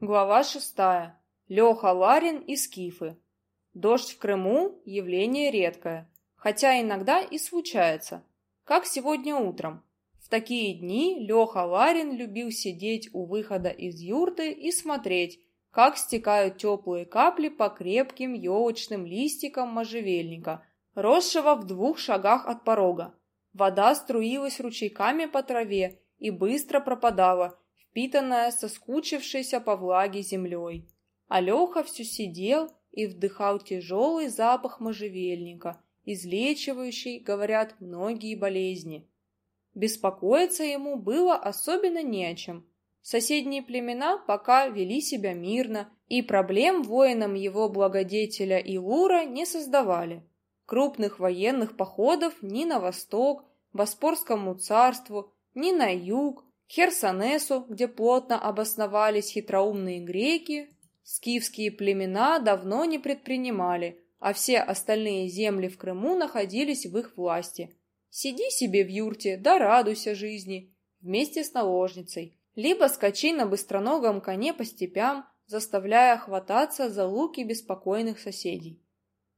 Глава шестая. Леха Ларин и Скифы. Дождь в Крыму – явление редкое, хотя иногда и случается, как сегодня утром. В такие дни Леха Ларин любил сидеть у выхода из юрты и смотреть, как стекают теплые капли по крепким елочным листикам можжевельника, росшего в двух шагах от порога. Вода струилась ручейками по траве и быстро пропадала, впитанная соскучившейся по влаге землей. А Леха все сидел и вдыхал тяжелый запах можжевельника, излечивающий, говорят, многие болезни. Беспокоиться ему было особенно не о чем. Соседние племена пока вели себя мирно, и проблем воинам его благодетеля Илура не создавали. Крупных военных походов ни на восток, Боспорскому царству, ни на юг, Херсонесу, где плотно обосновались хитроумные греки, скифские племена давно не предпринимали, а все остальные земли в Крыму находились в их власти. Сиди себе в юрте, да радуйся жизни, вместе с наложницей, либо скачи на быстроногом коне по степям, заставляя хвататься за луки беспокойных соседей.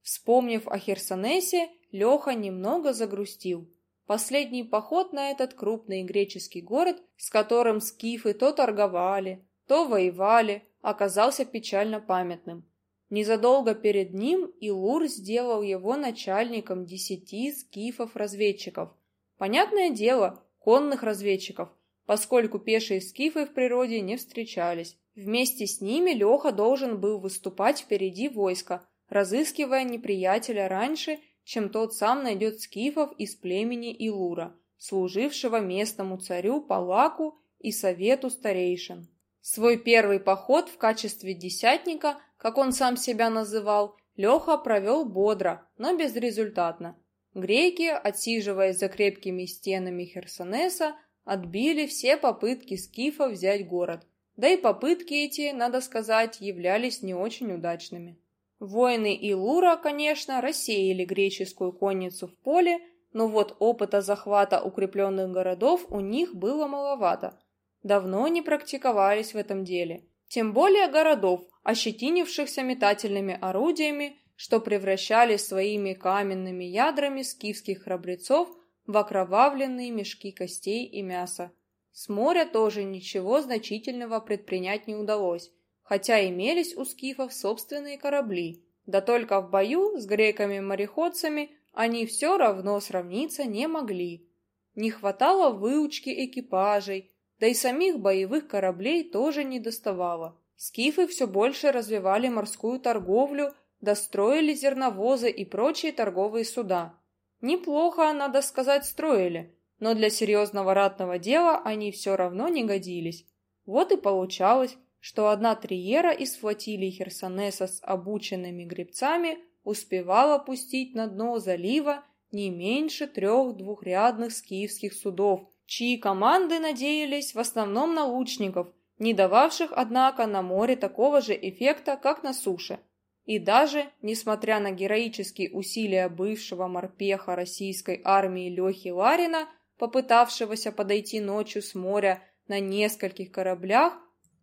Вспомнив о Херсонесе, Леха немного загрустил. Последний поход на этот крупный греческий город, с которым скифы то торговали, то воевали, оказался печально памятным. Незадолго перед ним Илур сделал его начальником десяти скифов-разведчиков. Понятное дело, конных разведчиков, поскольку пешие скифы в природе не встречались. Вместе с ними Леха должен был выступать впереди войска, разыскивая неприятеля раньше чем тот сам найдет скифов из племени Илура, служившего местному царю Палаку и совету старейшин. Свой первый поход в качестве десятника, как он сам себя называл, Леха провел бодро, но безрезультатно. Греки, отсиживаясь за крепкими стенами Херсонеса, отбили все попытки скифа взять город. Да и попытки эти, надо сказать, являлись не очень удачными. Воины Илура, конечно, рассеяли греческую конницу в поле, но вот опыта захвата укрепленных городов у них было маловато. Давно не практиковались в этом деле. Тем более городов, ощетинившихся метательными орудиями, что превращали своими каменными ядрами скифских храбрецов в окровавленные мешки костей и мяса. С моря тоже ничего значительного предпринять не удалось хотя имелись у скифов собственные корабли. Да только в бою с греками-мореходцами они все равно сравниться не могли. Не хватало выучки экипажей, да и самих боевых кораблей тоже не доставало. Скифы все больше развивали морскую торговлю, достроили зерновозы и прочие торговые суда. Неплохо, надо сказать, строили, но для серьезного ратного дела они все равно не годились. Вот и получалось, что одна триера из флотилии Херсонеса с обученными гребцами успевала пустить на дно залива не меньше трех двухрядных скифских судов, чьи команды надеялись в основном на лучников, не дававших, однако, на море такого же эффекта, как на суше. И даже, несмотря на героические усилия бывшего морпеха российской армии Лехи Ларина, попытавшегося подойти ночью с моря на нескольких кораблях,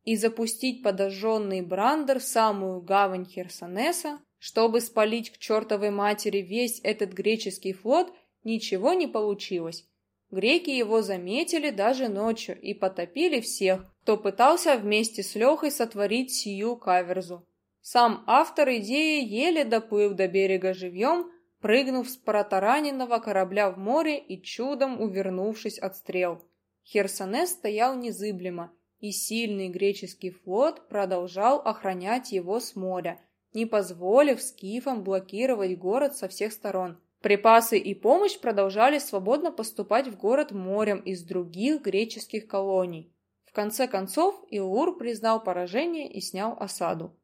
и запустить подожженный брандер в самую гавань Херсонеса, чтобы спалить к чертовой матери весь этот греческий флот, ничего не получилось. Греки его заметили даже ночью и потопили всех, кто пытался вместе с Лехой сотворить сию каверзу. Сам автор идеи еле доплыл до берега живьем, прыгнув с протараненного корабля в море и чудом увернувшись от стрел. Херсонес стоял незыблемо, и сильный греческий флот продолжал охранять его с моря, не позволив скифам блокировать город со всех сторон. Припасы и помощь продолжали свободно поступать в город морем из других греческих колоний. В конце концов Илур признал поражение и снял осаду.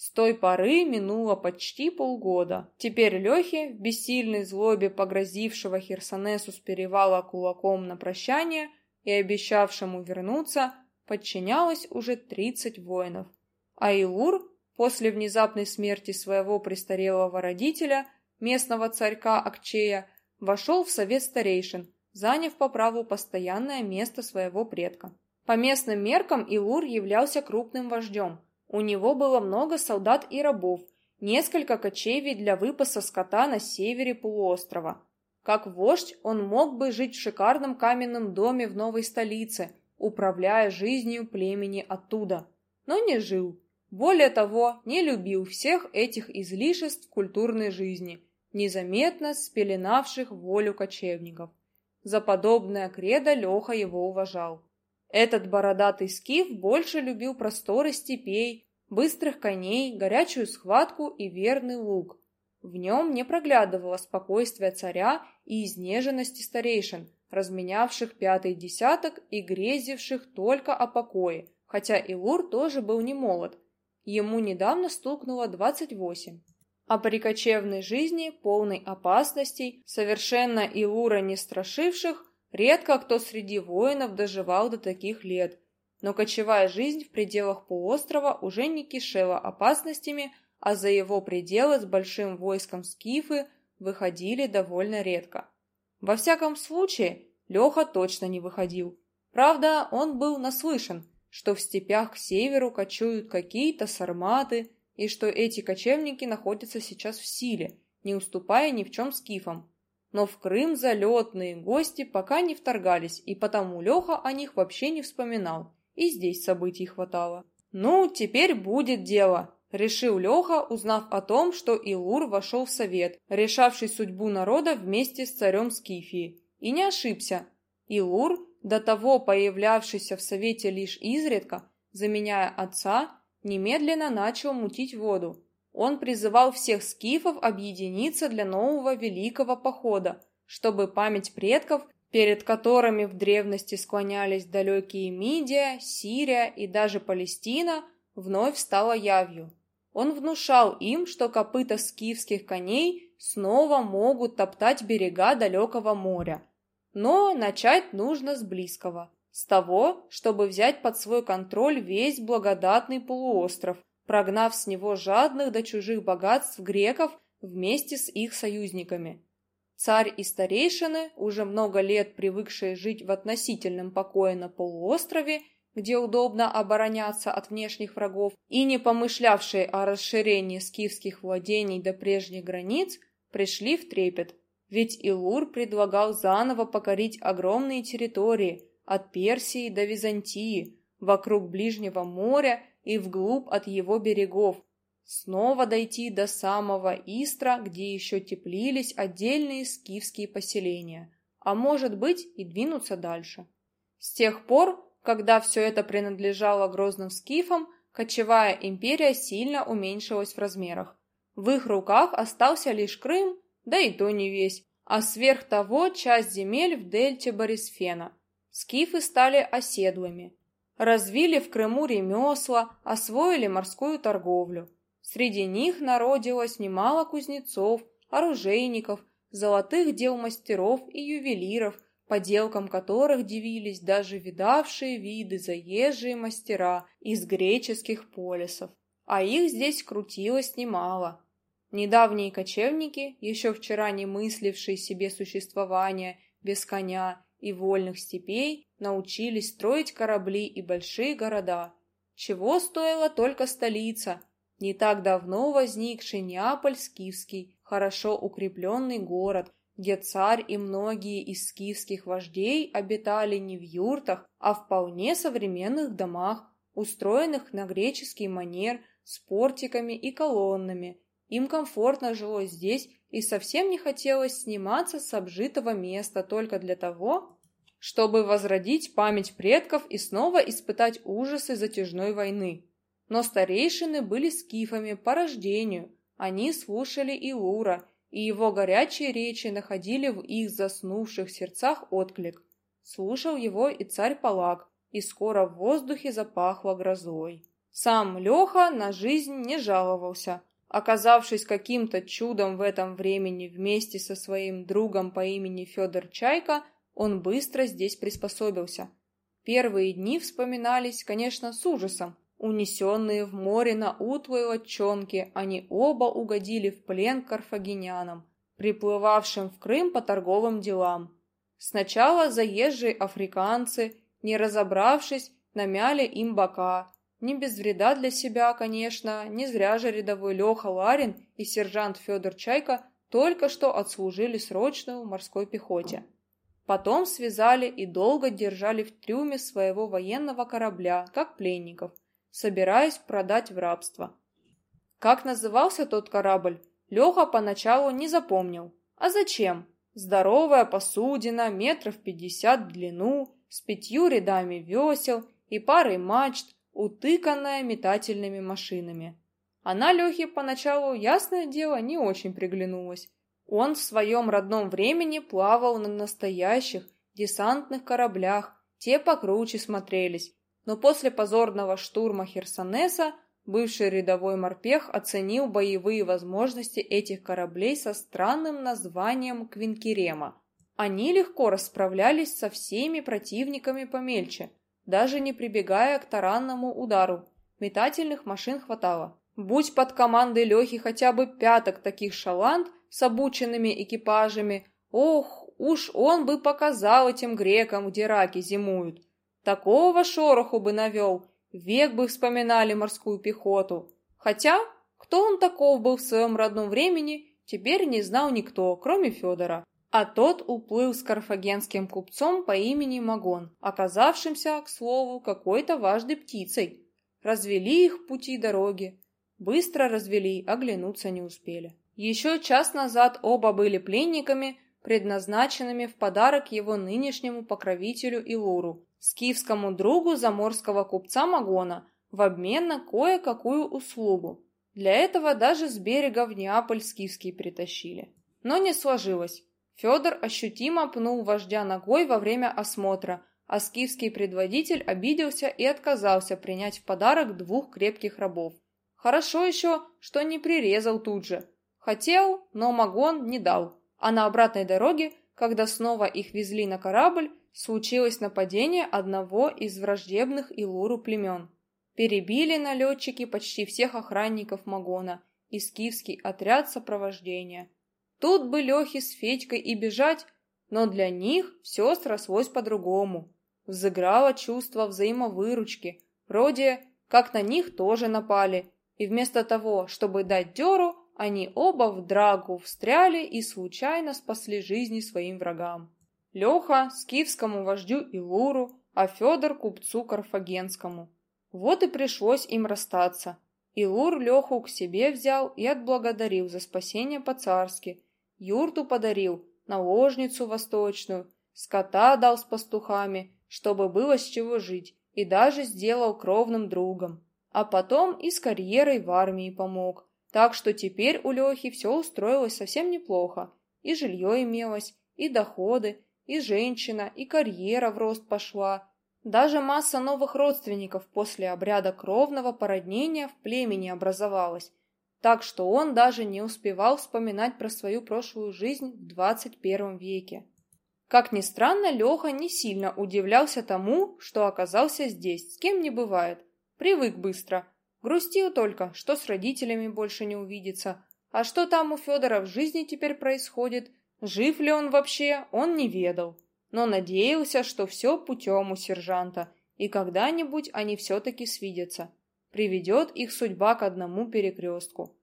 С той поры минуло почти полгода. Теперь Лехе, в бессильной злобе погрозившего Херсонесу с перевала кулаком на прощание и обещавшему вернуться, подчинялось уже 30 воинов. А Илур, после внезапной смерти своего престарелого родителя, местного царька Акчея, вошел в совет старейшин, заняв по праву постоянное место своего предка. По местным меркам Илур являлся крупным вождем. У него было много солдат и рабов, несколько кочевий для выпаса скота на севере полуострова. Как вождь он мог бы жить в шикарном каменном доме в новой столице, управляя жизнью племени оттуда. Но не жил. Более того, не любил всех этих излишеств культурной жизни, незаметно спеленавших волю кочевников. За подобное кредо Леха его уважал. Этот бородатый скиф больше любил просторы степей, быстрых коней, горячую схватку и верный лук. В нем не проглядывало спокойствие царя и изнеженности старейшин, разменявших пятый десяток и грезивших только о покое, хотя Илур тоже был не молод. Ему недавно стукнуло двадцать восемь. А при кочевной жизни, полной опасностей, совершенно Илура не страшивших, редко кто среди воинов доживал до таких лет. Но кочевая жизнь в пределах полуострова уже не кишела опасностями, а за его пределы с большим войском скифы выходили довольно редко. Во всяком случае, Леха точно не выходил. Правда, он был наслышан, что в степях к северу кочуют какие-то сарматы, и что эти кочевники находятся сейчас в силе, не уступая ни в чем скифам. Но в Крым залетные гости пока не вторгались, и потому Леха о них вообще не вспоминал, и здесь событий хватало. «Ну, теперь будет дело», Решил Леха, узнав о том, что Илур вошел в совет, решавший судьбу народа вместе с царем Скифии. И не ошибся. Илур, до того появлявшийся в совете лишь изредка, заменяя отца, немедленно начал мутить воду. Он призывал всех скифов объединиться для нового великого похода, чтобы память предков, перед которыми в древности склонялись далекие Мидия, Сирия и даже Палестина, вновь стала явью. Он внушал им, что копыта скифских коней снова могут топтать берега далекого моря. Но начать нужно с близкого, с того, чтобы взять под свой контроль весь благодатный полуостров, прогнав с него жадных до чужих богатств греков вместе с их союзниками. Царь и старейшины, уже много лет привыкшие жить в относительном покое на полуострове, где удобно обороняться от внешних врагов, и не помышлявшие о расширении скифских владений до прежних границ, пришли в трепет. Ведь Илур предлагал заново покорить огромные территории от Персии до Византии, вокруг Ближнего моря и вглубь от его берегов, снова дойти до самого Истра, где еще теплились отдельные скифские поселения, а может быть и двинуться дальше. С тех пор когда все это принадлежало грозным скифам, кочевая империя сильно уменьшилась в размерах. В их руках остался лишь Крым, да и то не весь, а сверх того часть земель в дельте Борисфена. Скифы стали оседлыми. Развили в Крыму ремесла, освоили морскую торговлю. Среди них народилось немало кузнецов, оружейников, золотых дел мастеров и ювелиров – поделкам которых дивились даже видавшие виды заезжие мастера из греческих полисов. А их здесь крутилось немало. Недавние кочевники, еще вчера не мыслившие себе существование без коня и вольных степей, научились строить корабли и большие города. Чего стоила только столица, не так давно возникший Неаполь Скифский, хорошо укрепленный город, где царь и многие из скифских вождей обитали не в юртах, а в вполне современных домах, устроенных на греческий манер с портиками и колоннами. Им комфортно жилось здесь и совсем не хотелось сниматься с обжитого места только для того, чтобы возродить память предков и снова испытать ужасы затяжной войны. Но старейшины были скифами по рождению, они слушали Илура и его горячие речи находили в их заснувших сердцах отклик. Слушал его и царь Палак, и скоро в воздухе запахло грозой. Сам Леха на жизнь не жаловался. Оказавшись каким-то чудом в этом времени вместе со своим другом по имени Федор Чайка, он быстро здесь приспособился. Первые дни вспоминались, конечно, с ужасом, Унесенные в море на утлой лодчонке, они оба угодили в плен карфагенянам, приплывавшим в Крым по торговым делам. Сначала заезжие африканцы, не разобравшись, намяли им бока. Не без вреда для себя, конечно, не зря же рядовой Леха Ларин и сержант Федор Чайка только что отслужили срочную в морской пехоте. Потом связали и долго держали в трюме своего военного корабля, как пленников, собираясь продать в рабство. Как назывался тот корабль, Леха поначалу не запомнил. А зачем? Здоровая посудина, метров пятьдесят в длину, с пятью рядами весел и парой мачт, утыканная метательными машинами. Она Лехе поначалу, ясное дело, не очень приглянулась. Он в своем родном времени плавал на настоящих десантных кораблях, те покруче смотрелись, но после позорного штурма Херсонеса бывший рядовой морпех оценил боевые возможности этих кораблей со странным названием Квинкерема. Они легко расправлялись со всеми противниками помельче, даже не прибегая к таранному удару. Метательных машин хватало. Будь под командой Лехи хотя бы пяток таких шаланд с обученными экипажами, ох, уж он бы показал этим грекам, где раки зимуют. Такого шороху бы навел, век бы вспоминали морскую пехоту. Хотя, кто он таков был в своем родном времени, теперь не знал никто, кроме Федора. А тот уплыл с карфагенским купцом по имени Магон, оказавшимся, к слову, какой-то важной птицей. Развели их пути дороги, Быстро развели, оглянуться не успели. Еще час назад оба были пленниками, предназначенными в подарок его нынешнему покровителю Илуру, скифскому другу заморского купца Магона, в обмен на кое-какую услугу. Для этого даже с берега в Неаполь скифский притащили. Но не сложилось. Федор ощутимо пнул вождя ногой во время осмотра, а скифский предводитель обиделся и отказался принять в подарок двух крепких рабов. Хорошо еще, что не прирезал тут же. Хотел, но Магон не дал. А на обратной дороге, когда снова их везли на корабль, случилось нападение одного из враждебных Илуру племен. Перебили налетчики почти всех охранников Магона и скифский отряд сопровождения. Тут бы Лехе с Федькой и бежать, но для них все срослось по-другому. Взыграло чувство взаимовыручки, вроде как на них тоже напали, и вместо того, чтобы дать дёру, они оба в драгу встряли и случайно спасли жизни своим врагам. Леха скифскому вождю Илуру, а Федор купцу Карфагенскому. Вот и пришлось им расстаться. Илур Леху к себе взял и отблагодарил за спасение по-царски. Юрту подарил, наложницу восточную, скота дал с пастухами, чтобы было с чего жить, и даже сделал кровным другом. А потом и с карьерой в армии помог. Так что теперь у Лехи все устроилось совсем неплохо. И жилье имелось, и доходы, и женщина, и карьера в рост пошла. Даже масса новых родственников после обряда кровного породнения в племени образовалась. Так что он даже не успевал вспоминать про свою прошлую жизнь в 21 веке. Как ни странно, Леха не сильно удивлялся тому, что оказался здесь, с кем не бывает. Привык быстро. Грустил только, что с родителями больше не увидится. А что там у Федора в жизни теперь происходит, жив ли он вообще, он не ведал. Но надеялся, что все путем у сержанта, и когда-нибудь они все-таки свидятся. Приведет их судьба к одному перекрестку.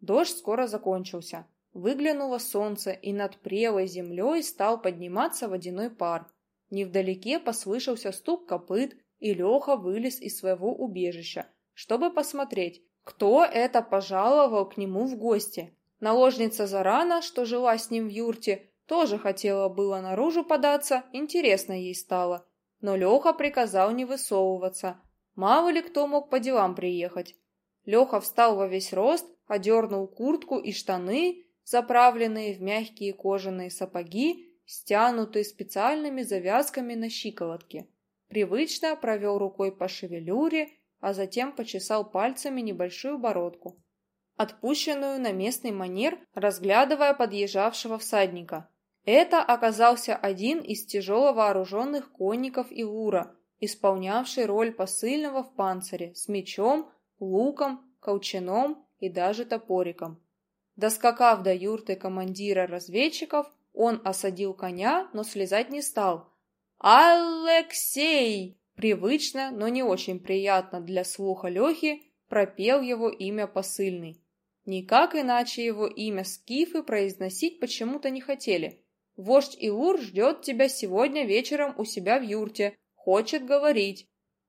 Дождь скоро закончился. Выглянуло солнце, и над прелой землей стал подниматься водяной пар. Невдалеке послышался стук копыт, и Леха вылез из своего убежища, чтобы посмотреть, кто это пожаловал к нему в гости. Наложница Зарана, что жила с ним в юрте, тоже хотела было наружу податься, интересно ей стало. Но Леха приказал не высовываться. Мало ли кто мог по делам приехать. Леха встал во весь рост, одернул куртку и штаны, заправленные в мягкие кожаные сапоги, стянутые специальными завязками на щиколотке. Привычно провел рукой по шевелюре, а затем почесал пальцами небольшую бородку, отпущенную на местный манер, разглядывая подъезжавшего всадника. Это оказался один из тяжело вооруженных конников Илура, исполнявший роль посыльного в панцире с мечом, луком, колчаном и даже топориком. Доскакав до юрты командира разведчиков, он осадил коня, но слезать не стал – «Алексей!» Привычно, но не очень приятно для слуха Лехи пропел его имя посыльный. Никак иначе его имя скифы произносить почему-то не хотели. Вождь Илур ждет тебя сегодня вечером у себя в юрте, хочет говорить.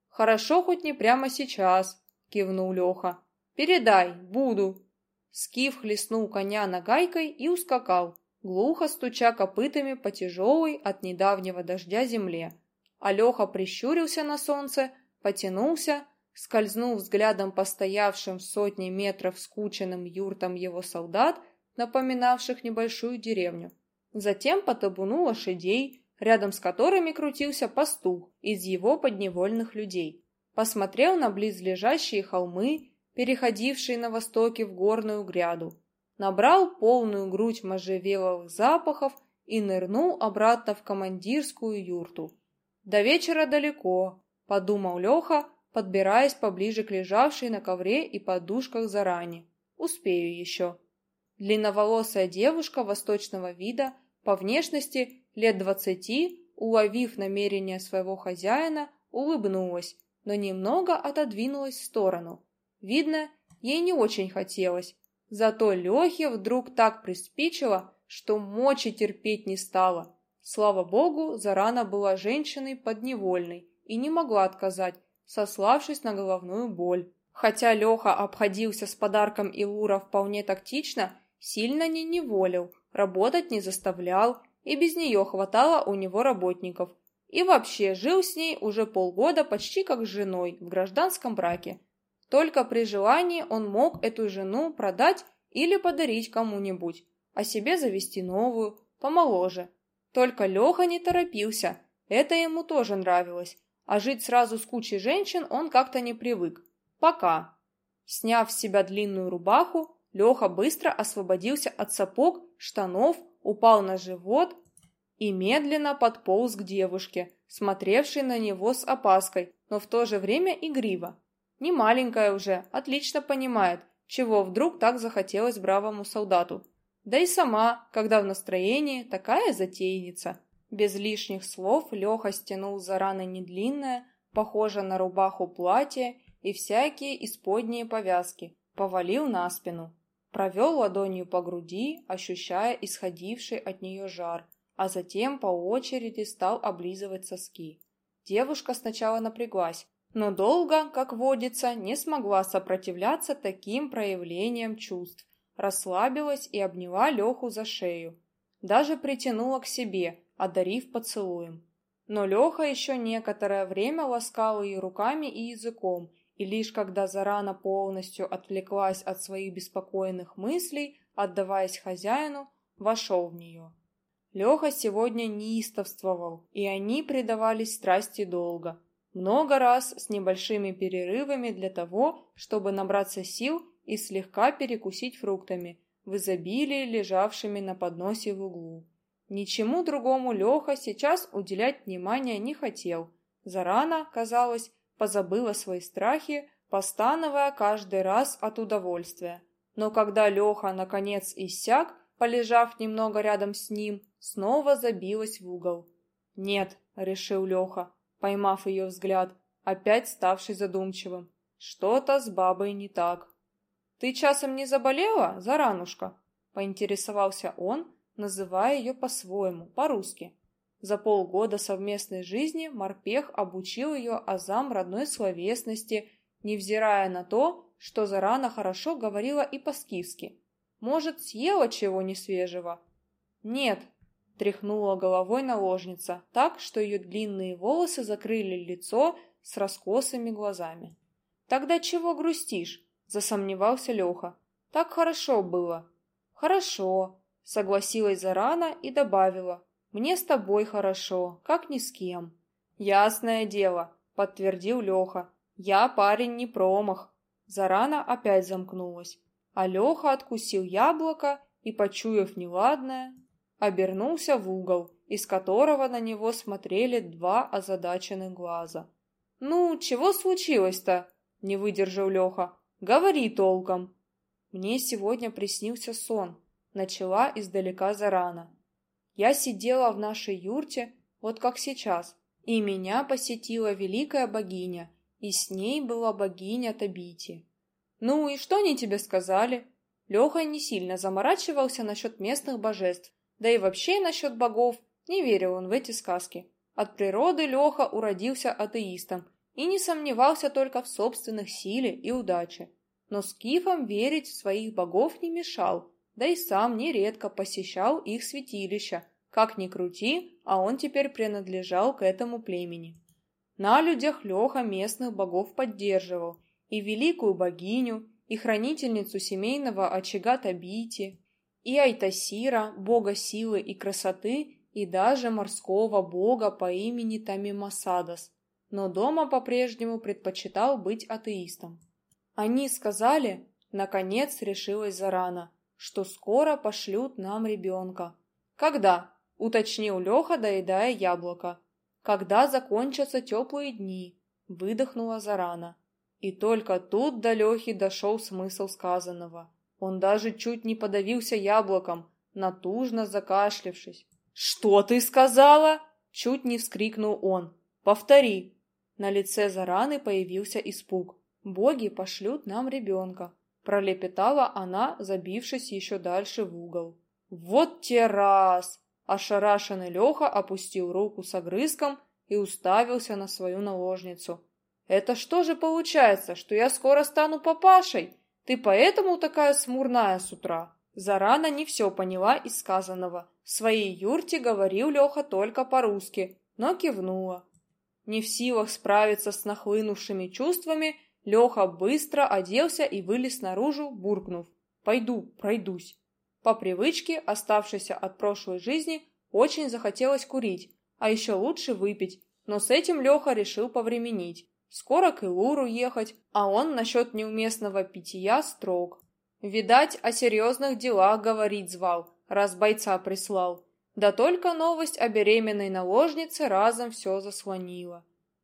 Хорошо хоть не прямо сейчас, кивнул Леха. Передай, буду. Скиф хлестнул коня нагайкой и ускакал, глухо стуча копытами по тяжелой от недавнего дождя земле. Алеха прищурился на солнце, потянулся, скользнул взглядом по стоявшим сотни метров скученным юртам его солдат, напоминавших небольшую деревню. Затем по табуну лошадей, рядом с которыми крутился пастух из его подневольных людей. Посмотрел на близлежащие холмы, переходившие на востоке в горную гряду, набрал полную грудь можжевеловых запахов и нырнул обратно в командирскую юрту. «До вечера далеко», — подумал Леха, подбираясь поближе к лежавшей на ковре и подушках заранее. «Успею еще». Длинноволосая девушка восточного вида, по внешности лет двадцати, уловив намерение своего хозяина, улыбнулась, но немного отодвинулась в сторону. Видно, ей не очень хотелось, Зато Лехе вдруг так приспичило, что мочи терпеть не стало. Слава богу, Зарана была женщиной подневольной и не могла отказать, сославшись на головную боль. Хотя Леха обходился с подарком Илура вполне тактично, сильно не неволил, работать не заставлял, и без нее хватало у него работников. И вообще жил с ней уже полгода почти как с женой в гражданском браке. Только при желании он мог эту жену продать или подарить кому-нибудь, а себе завести новую, помоложе. Только Леха не торопился, это ему тоже нравилось, а жить сразу с кучей женщин он как-то не привык. Пока. Сняв с себя длинную рубаху, Леха быстро освободился от сапог, штанов, упал на живот и медленно подполз к девушке, смотревшей на него с опаской, но в то же время игриво. Не маленькая уже, отлично понимает, чего вдруг так захотелось бравому солдату. Да и сама, когда в настроении, такая затейница. Без лишних слов Леха стянул за раны недлинное, похоже на рубаху платье и всякие исподние повязки, повалил на спину. Провел ладонью по груди, ощущая исходивший от нее жар, а затем по очереди стал облизывать соски. Девушка сначала напряглась, но долго, как водится, не смогла сопротивляться таким проявлениям чувств, расслабилась и обняла Леху за шею. Даже притянула к себе, одарив поцелуем. Но Леха еще некоторое время ласкал ее руками и языком, и лишь когда Зарана полностью отвлеклась от своих беспокойных мыслей, отдаваясь хозяину, вошел в нее. Леха сегодня неистовствовал, и они предавались страсти долго, много раз с небольшими перерывами для того, чтобы набраться сил и слегка перекусить фруктами, в изобилии лежавшими на подносе в углу. Ничему другому Леха сейчас уделять внимания не хотел. Зарана, казалось, позабыла свои страхи, постановая каждый раз от удовольствия. Но когда Леха наконец иссяк, полежав немного рядом с ним, снова забилась в угол. «Нет», — решил Леха, поймав ее взгляд, опять ставший задумчивым. Что-то с бабой не так. «Ты часом не заболела, Заранушка?» — поинтересовался он, называя ее по-своему, по-русски. За полгода совместной жизни морпех обучил ее азам родной словесности, невзирая на то, что Зарана хорошо говорила и по-скифски. Может, съела чего несвежего? Нет, Тряхнула головой наложница, так, что ее длинные волосы закрыли лицо с раскосыми глазами. «Тогда чего грустишь?» – засомневался Леха. «Так хорошо было». «Хорошо», – согласилась Зарана и добавила. «Мне с тобой хорошо, как ни с кем». «Ясное дело», – подтвердил Леха. «Я парень не промах». Зарана опять замкнулась, а Леха откусил яблоко и, почуяв неладное, обернулся в угол, из которого на него смотрели два озадаченных глаза. «Ну, чего случилось-то?» — не выдержал Леха. «Говори толком». «Мне сегодня приснился сон», — начала издалека зарана. «Я сидела в нашей юрте, вот как сейчас, И меня посетила великая богиня, и с ней была богиня Табити. Ну и что они тебе сказали? Леха не сильно заморачивался насчет местных божеств, да и вообще насчет богов, не верил он в эти сказки. От природы Леха уродился атеистом и не сомневался только в собственных силе и удаче. Но скифам верить в своих богов не мешал, да и сам нередко посещал их святилища. Как ни крути, а он теперь принадлежал к этому племени. На людях Леха местных богов поддерживал, и великую богиню, и хранительницу семейного очага Табити, и Айтасира, бога силы и красоты, и даже морского бога по имени Тамимасадас, но дома по-прежнему предпочитал быть атеистом. Они сказали, наконец решилась Зарана, что скоро пошлют нам ребенка. «Когда?» — уточнил Леха, доедая яблоко. «Когда закончатся теплые дни?» — выдохнула Зарана. И только тут до Лехи дошел смысл сказанного. Он даже чуть не подавился яблоком, натужно закашлившись. «Что ты сказала?» — чуть не вскрикнул он. «Повтори». На лице Зараны появился испуг. «Боги пошлют нам ребенка», — пролепетала она, забившись еще дальше в угол. «Вот те раз!» Ошарашенный Леха опустил руку с огрызком и уставился на свою наложницу. «Это что же получается, что я скоро стану папашей? Ты поэтому такая смурная с утра?» Зарана не все поняла из сказанного. В своей юрте говорил Леха только по-русски, но кивнула. Не в силах справиться с нахлынувшими чувствами, Леха быстро оделся и вылез наружу, буркнув «Пойду, пройдусь». По привычке, оставшейся от прошлой жизни, очень захотелось курить, а еще лучше выпить, но с этим Леха решил повременить. Скоро к Илуру ехать, а он насчет неуместного питья строг. Видать, о серьезных делах говорить звал, раз бойца прислал. Да только новость о беременной наложнице разом все заслонила.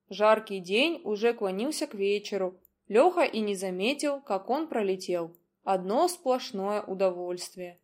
Жаркий день уже клонился к вечеру. Леха и не заметил, как он пролетел. Одно сплошное удовольствие.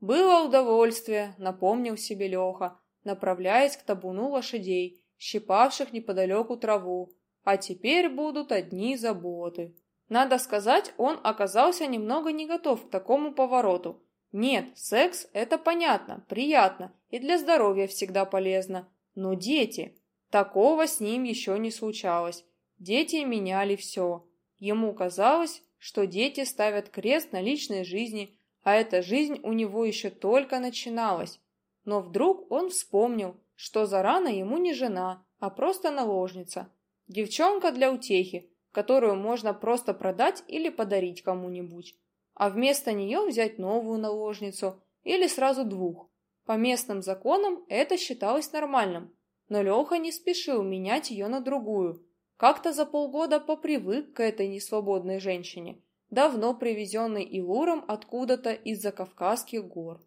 Было удовольствие, напомнил себе Леха, направляясь к табуну лошадей, щипавших неподалеку траву. А теперь будут одни заботы. Надо сказать, он оказался немного не готов к такому повороту. Нет, секс – это понятно, приятно и для здоровья всегда полезно. Но дети... Такого с ним еще не случалось. Дети меняли все. Ему казалось, что дети ставят крест на личной жизни, а эта жизнь у него еще только начиналась. Но вдруг он вспомнил, что Зарана ему не жена, а просто наложница. Девчонка для утехи, которую можно просто продать или подарить кому-нибудь, а вместо нее взять новую наложницу или сразу двух. По местным законам это считалось нормальным, но Леха не спешил менять ее на другую. Как-то за полгода попривык к этой несвободной женщине, давно привезенной Илуром откуда-то из-за Кавказских гор.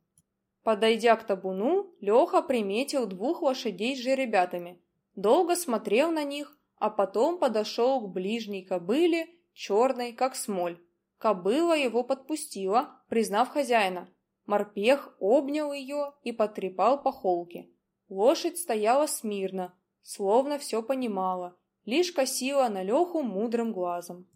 Подойдя к табуну, Леха приметил двух лошадей с жеребятами. Долго смотрел на них, а потом подошел к ближней кобыле, черной, как смоль. Кобыла его подпустила, признав хозяина. Морпех обнял ее и потрепал по холке. Лошадь стояла смирно, словно все понимала, лишь косила на Леху мудрым глазом.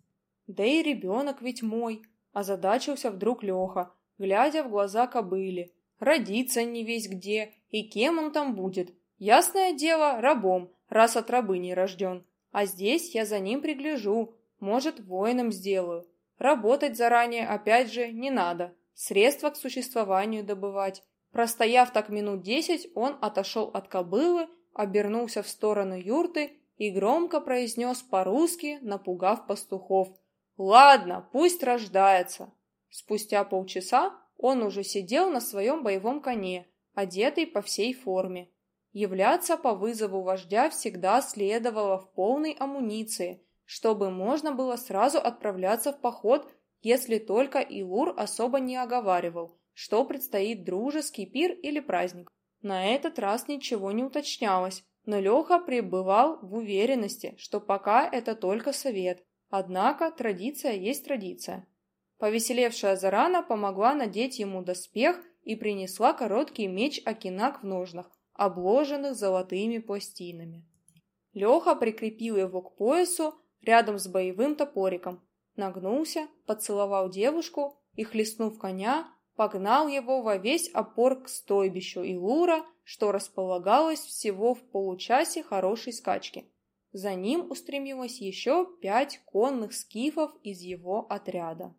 Да и ребенок ведь мой, озадачился вдруг Леха, глядя в глаза кобыли. Родится не весь где, и кем он там будет. Ясное дело, рабом, раз от рабы не рожден. А здесь я за ним пригляжу, может, воином сделаю. Работать заранее, опять же, не надо. Средства к существованию добывать. Простояв так минут десять, он отошел от кобылы, обернулся в сторону юрты и громко произнес по-русски, напугав пастухов. «Ладно, пусть рождается». Спустя полчаса он уже сидел на своем боевом коне, одетый по всей форме. Являться по вызову вождя всегда следовало в полной амуниции, чтобы можно было сразу отправляться в поход, если только Илур особо не оговаривал, что предстоит дружеский пир или праздник. На этот раз ничего не уточнялось, но Леха пребывал в уверенности, что пока это только совет. Однако традиция есть традиция. Повеселевшая Зарана помогла надеть ему доспех и принесла короткий меч Акинак в ножнах, обложенных золотыми пластинами. Леха прикрепил его к поясу рядом с боевым топориком, нагнулся, поцеловал девушку и, хлестнув коня, погнал его во весь опор к стойбищу Илура, что располагалось всего в получасе хорошей скачки. За ним устремилось еще пять конных скифов из его отряда.